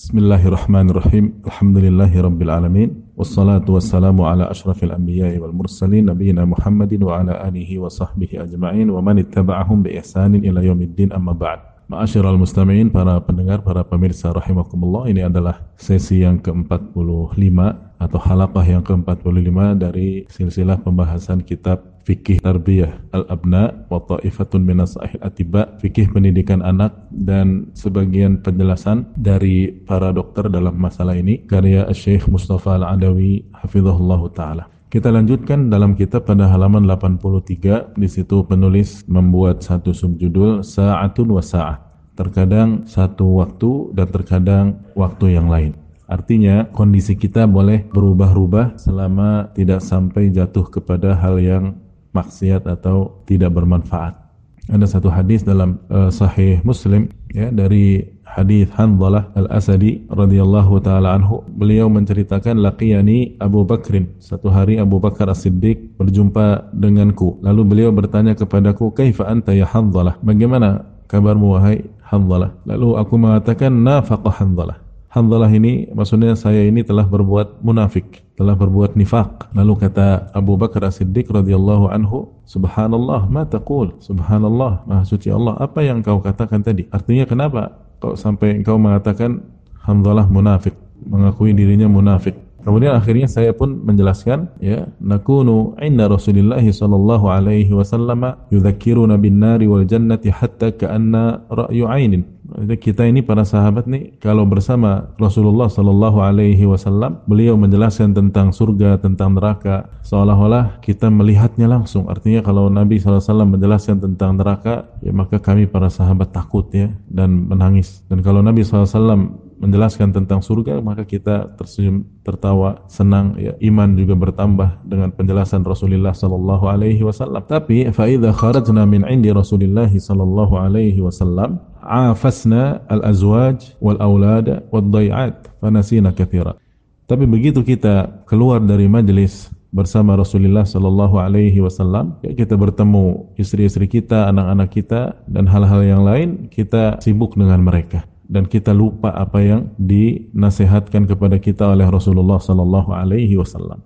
Bismillahirrahmanirrahim. Alhamdulillahirabbil Wassalatu wassalamu ala anbiya'i wal mursalin nabiyina Muhammadin wa ala alihi wa sahbihi ajma'in wa man ittaba'ahum bi ihsanin ila yaumiddin amma ba'd. Ma'asyiral para pendengar, para pemirsa rahimakumullah, ini adalah sesi yang ke-45 atau halaqah yang ke-45 dari silsilah pembahasan kitab Fikih Tarbiyah Al-Abna wa Ta'ifatun minas Atiba Fikih pendidikan anak dan sebagian penjelasan dari para dokter dalam masalah ini karya Syekh Mustafa Al-Adawi hafizahullah taala. Kita lanjutkan dalam kitab pada halaman 83. Di situ penulis membuat satu subjudul Sa'atun wa Sa'ah. Terkadang satu waktu dan terkadang waktu yang lain. Artinya kondisi kita boleh berubah-ubah selama tidak sampai jatuh kepada hal yang maksiat atau tidak bermanfaat. Ada satu hadis dalam uh, Sahih Muslim ya dari hadis Hanzalah Al-Asadi radhiyallahu taala anhu. Beliau menceritakan laqiyani Abu Bakrin. Satu hari Abu Bakar As-Siddiq berjumpa denganku. Lalu beliau bertanya kepadaku kaifa anta ya Hanzalah? Bagaimana kabarmu wahai Hanzalah? Lalu aku mengatakan nafaqah Hanzalah Hanzalah ini maksudnya saya ini telah berbuat munafik, telah berbuat nifak. Lalu kata Abu Bakar As-Siddiq radhiyallahu anhu, "Subhanallah, ma taqul?" Subhanallah, Maha suci Allah, apa yang kau katakan tadi? Artinya kenapa kok sampai engkau mengatakan Hamzalah munafik, mengakui dirinya munafik. Kemudian akhirnya saya pun menjelaskan ya nakunu inna Rasulillah sallallahu alaihi wasallam yudzakkiruna bin nari wal jannati hatta ka'anna ra'yu 'ainin. Kita ini para sahabat nih kalau bersama Rasulullah sallallahu alaihi wasallam beliau menjelaskan tentang surga, tentang neraka seolah-olah kita melihatnya langsung. Artinya kalau Nabi SAW menjelaskan tentang neraka ya maka kami para sahabat takut ya dan menangis. Dan kalau Nabi SAW menjelaskan tentang surga maka kita tersenyum tertawa senang ya. Iman juga bertambah dengan penjelasan Rasulullah sallallahu alaihi wasallam. Tapi fa idza kharajna min indi Rasulillah sallallahu alaihi wasallam afasna al azwaj wal aulad wad dai'at fanasina katsira tapi begitu kita keluar dari majelis bersama Rasulullah sallallahu alaihi wasallam ya kita bertemu istri-istri kita, anak-anak kita dan hal-hal yang lain kita sibuk dengan mereka dan kita lupa apa yang dinasihatkan kepada kita oleh Rasulullah sallallahu alaihi wasallam.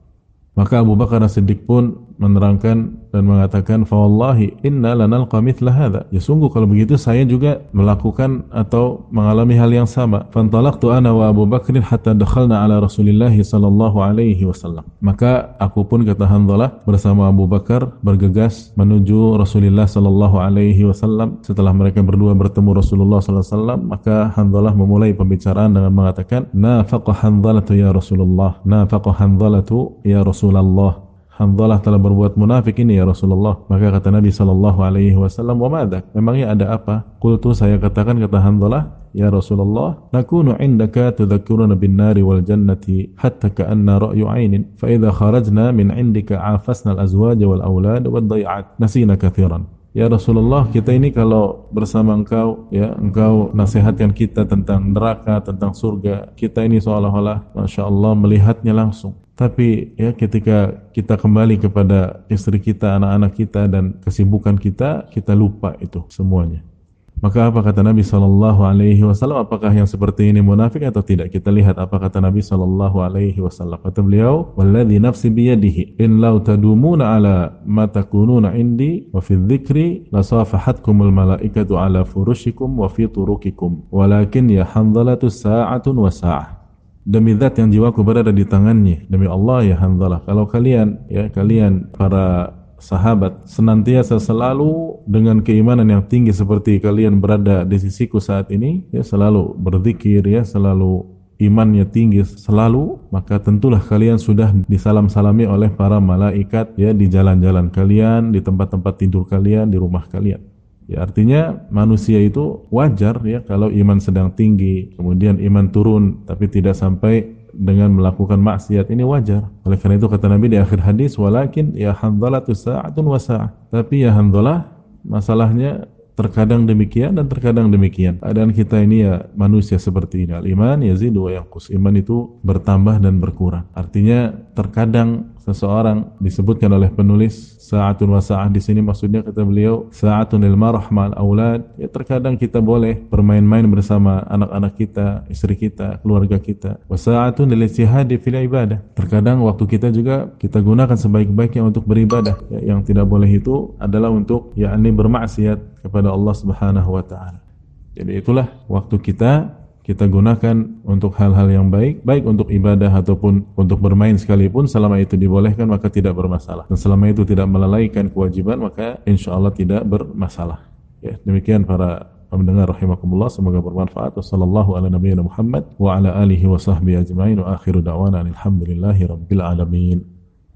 Maka Abu Bakar As-Siddiq pun menerangkan dan mengatakan fawallahi inna lanalqa mithla hadha. Ya sungguh kalau begitu saya juga melakukan atau mengalami hal yang sama. Fantalaqtu ana wa Abu Bakr hatta dakhalna ala Rasulillah sallallahu alaihi wasallam. Maka aku pun kata Hanzalah bersama Abu Bakar bergegas menuju Rasulullah sallallahu alaihi wasallam. Setelah mereka berdua bertemu Rasulullah sallallahu alaihi wasallam, maka Hanzalah memulai pembicaraan dengan mengatakan, "Nafaqa Hanzalatu ya Rasulullah, nafaqa Hanzalatu ya Rasulullah." Hanzalah telah berbuat munafik ini ya Rasulullah maka kata Nabi sallallahu alaihi wasallam wa memangnya ada apa qultu saya katakan kata Hanzalah ya Rasulullah nakunu indaka tudzakkiruna bin nari wal jannati hatta ka'anna ra'yu 'ainin fa idza kharajna min indika afasna al azwaj wal aulad wad dai'at nasina katsiran Ya Rasulullah, kita ini kalau bersama engkau, ya engkau nasihatkan kita tentang neraka, tentang surga. Kita ini seolah-olah, masya Allah, melihatnya langsung. Tapi ya ketika kita kembali kepada istri kita, anak-anak kita dan kesibukan kita, kita lupa itu semuanya. Maka apa kata Nabi sallallahu alaihi wasallam? Apakah yang seperti ini munafik atau tidak? Kita lihat apa kata Nabi sallallahu alaihi wasallam. Kata beliau, "Walladzi nafsi biyadihi, in law tadumuna ala ma takununa indi wa fi dzikri la safahatkumul malaikatu ala furushikum wa fi turukikum, walakin ya hanzalatu sa'atun wa sa'ah." Demi zat yang jiwaku berada di tangannya, demi Allah ya Hanzalah. Kalau kalian ya kalian para sahabat senantiasa selalu dengan keimanan yang tinggi seperti kalian berada di sisiku saat ini ya selalu berzikir ya selalu imannya tinggi selalu maka tentulah kalian sudah disalam-salami oleh para malaikat ya di jalan-jalan kalian di tempat-tempat tidur kalian di rumah kalian ya artinya manusia itu wajar ya kalau iman sedang tinggi kemudian iman turun tapi tidak sampai dengan melakukan maksiat ini wajar. Oleh karena itu kata Nabi di akhir hadis, walakin ya tu sa'atun wa sa'ah. Tapi ya hamdalah masalahnya terkadang demikian dan terkadang demikian. Keadaan kita ini ya manusia seperti ini. Al-iman yazidu wa yanqus. Iman itu bertambah dan berkurang. Artinya terkadang seseorang disebutkan oleh penulis sa'atun wa sa'ah di sini maksudnya kata beliau sa'atun lil marah ma'al aulad ya terkadang kita boleh bermain-main bersama anak-anak kita, istri kita, keluarga kita. Wa sa'atun lil ijtihadi fil ibadah. Terkadang waktu kita juga kita gunakan sebaik-baiknya untuk beribadah. Ya, yang tidak boleh itu adalah untuk yakni bermaksiat kepada Allah Subhanahu wa taala. Jadi itulah waktu kita kita gunakan untuk hal-hal yang baik, baik untuk ibadah ataupun untuk bermain sekalipun, selama itu dibolehkan maka tidak bermasalah. Dan selama itu tidak melalaikan kewajiban maka insya Allah tidak bermasalah. Ya, demikian para pendengar rahimakumullah semoga bermanfaat. Wassallallahu ala nabiyina Muhammad wa ala alihi wa sahbihi da'wana alhamdulillahi rabbil alamin.